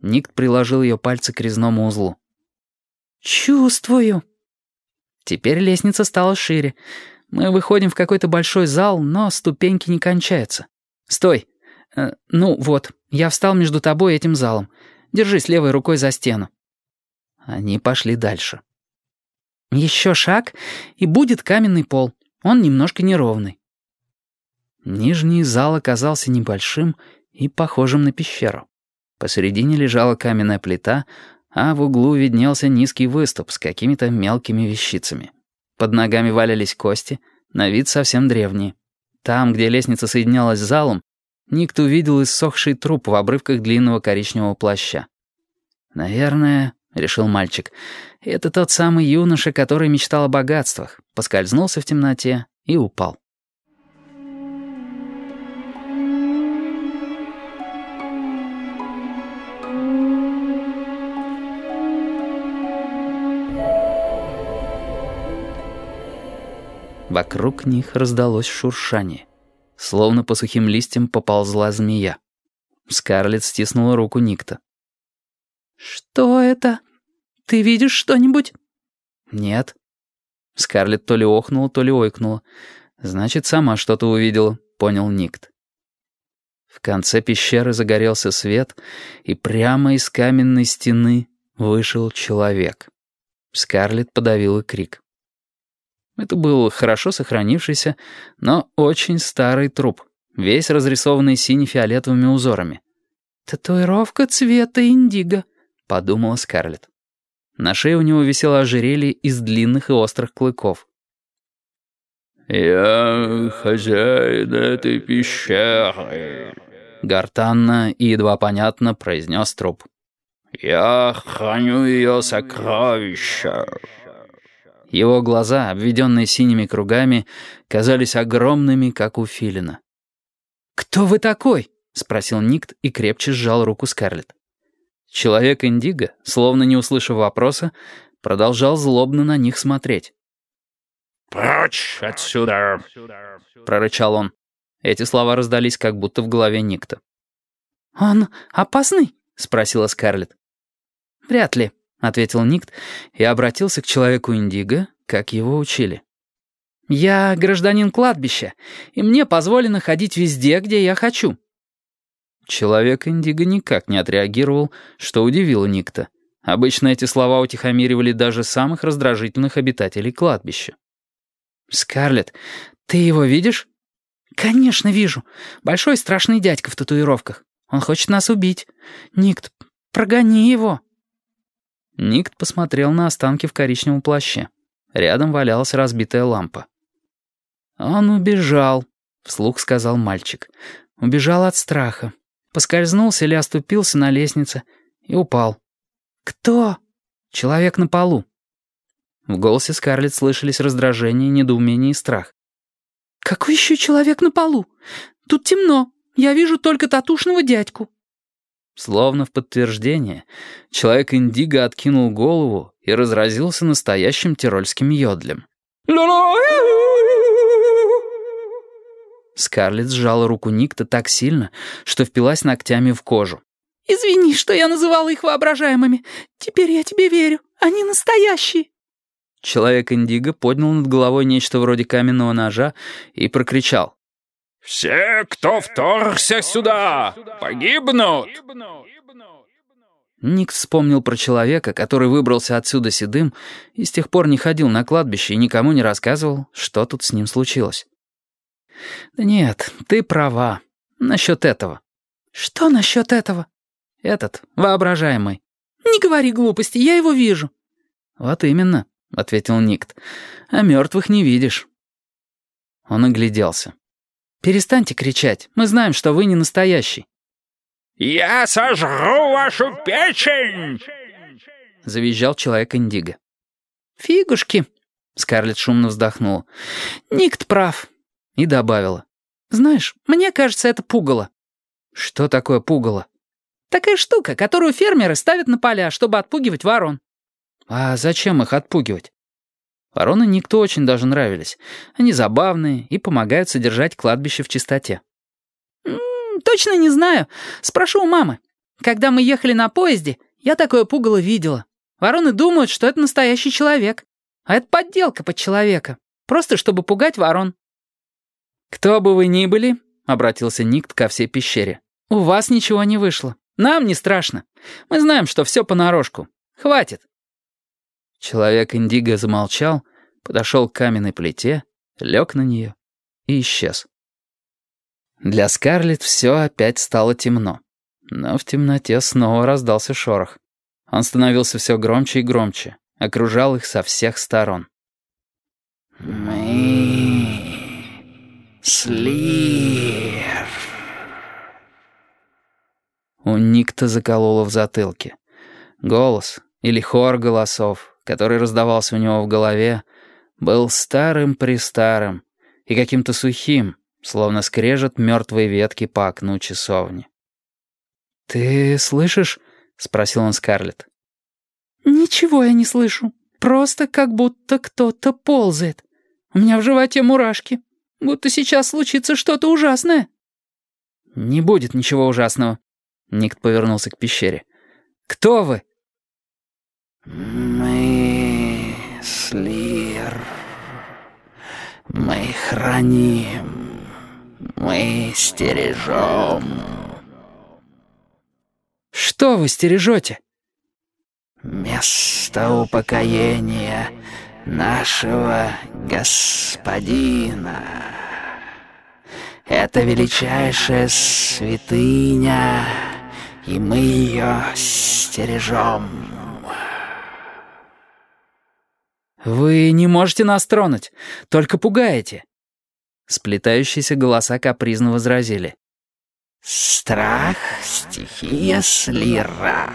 Никт приложил ее пальцы к резному узлу. «Чувствую». Теперь лестница стала шире. Мы выходим в какой-то большой зал, но ступеньки не кончаются. Стой. Э, ну вот, я встал между тобой и этим залом. Держись левой рукой за стену. Они пошли дальше. Еще шаг, и будет каменный пол. Он немножко неровный. Нижний зал оказался небольшим и похожим на пещеру. Посередине лежала каменная плита, а в углу виднелся низкий выступ с какими-то мелкими вещицами. Под ногами валялись кости, на вид совсем древние. Там, где лестница соединялась с залом, Никто увидел иссохший труп в обрывках длинного коричневого плаща. «Наверное», — решил мальчик, — «это тот самый юноша, который мечтал о богатствах, поскользнулся в темноте и упал». Вокруг них раздалось шуршание. Словно по сухим листьям поползла змея. Скарлетт стиснула руку Никта. «Что это? Ты видишь что-нибудь?» «Нет». Скарлетт то ли охнула, то ли ойкнула. «Значит, сама что-то увидела», — понял Никт. В конце пещеры загорелся свет, и прямо из каменной стены вышел человек. Скарлетт подавила крик. Это был хорошо сохранившийся, но очень старый труп, весь разрисованный сине-фиолетовыми узорами. «Татуировка цвета индиго», — подумала Скарлетт. На шее у него висело ожерелье из длинных и острых клыков. «Я хозяин этой пещеры», — гортанно и едва понятно произнес труп. «Я храню ее сокровища». Его глаза, обведенные синими кругами, казались огромными, как у филина. «Кто вы такой?» — спросил Никт и крепче сжал руку Скарлетт. Человек Индиго, словно не услышав вопроса, продолжал злобно на них смотреть. «Прочь отсюда!» — прорычал он. Эти слова раздались как будто в голове Никта. «Он опасный?» — спросила Скарлетт. «Вряд ли», — ответил Никт и обратился к человеку Индиго, как его учили. «Я гражданин кладбища, и мне позволено ходить везде, где я хочу». Человек Индиго никак не отреагировал, что удивило Никта. Обычно эти слова утихомиривали даже самых раздражительных обитателей кладбища. «Скарлетт, ты его видишь?» «Конечно вижу. Большой страшный дядька в татуировках. Он хочет нас убить. Никт, прогони его». Никт посмотрел на останки в коричневом плаще. Рядом валялась разбитая лампа. «Он убежал», — вслух сказал мальчик. «Убежал от страха. Поскользнулся или оступился на лестнице и упал». «Кто?» «Человек на полу». В голосе Скарлетт слышались раздражение, недоумение и страх. «Какой еще человек на полу? Тут темно. Я вижу только татушного дядьку». Словно в подтверждение, человек Индиго откинул голову и разразился настоящим тирольским йодлем. Скарлетт сжала руку Никта так сильно, что впилась ногтями в кожу. «Извини, что я называла их воображаемыми. Теперь я тебе верю. Они настоящие». Человек Индиго поднял над головой нечто вроде каменного ножа и прокричал. «Все, кто вторгся сюда, погибнут!» Ник вспомнил про человека, который выбрался отсюда седым и с тех пор не ходил на кладбище и никому не рассказывал, что тут с ним случилось. «Да нет, ты права. Насчет этого». «Что насчет этого?» «Этот, воображаемый». «Не говори глупости, я его вижу». «Вот именно», — ответил Никт. «А мертвых не видишь». Он огляделся. «Перестаньте кричать. Мы знаем, что вы не настоящий». «Я сожру вашу печень!» — завизжал человек Индиго. «Фигушки!» — Скарлетт шумно вздохнула. «Никт прав!» И добавила. «Знаешь, мне кажется, это пугало». «Что такое пугало?» «Такая штука, которую фермеры ставят на поля, чтобы отпугивать ворон». «А зачем их отпугивать?» Вороны никто очень даже нравились. Они забавные и помогают содержать кладбище в чистоте. «М -м, «Точно не знаю. Спрошу у мамы. Когда мы ехали на поезде, я такое пугало видела. Вороны думают, что это настоящий человек. А это подделка под человека. Просто чтобы пугать ворон». «Кто бы вы ни были», — обратился Никт ко всей пещере, «у вас ничего не вышло. Нам не страшно. Мы знаем, что все понарошку. Хватит». Человек Индиго замолчал, подошел к каменной плите, лег на нее и исчез. Для Скарлетт все опять стало темно. Но в темноте снова раздался шорох. Он становился все громче и громче, окружал их со всех сторон. «Мы... Слир...» У Никта закололо в затылке. Голос, или хор голосов, который раздавался у него в голове, был старым-престарым и каким-то сухим, словно скрежет мертвой ветки по окну часовни. «Ты слышишь?» — спросил он Скарлетт. «Ничего я не слышу. Просто как будто кто-то ползает. У меня в животе мурашки. Будто сейчас случится что-то ужасное». «Не будет ничего ужасного». Никт повернулся к пещере. «Кто вы?» «Мы, Слир, мы храним, мы стережем». «Что вы стережете?» «Место упокоения нашего господина. Это величайшая святыня, и мы ее стережем». «Вы не можете нас тронуть, только пугаете». Сплетающиеся голоса капризно возразили. «Страх — стихия слира».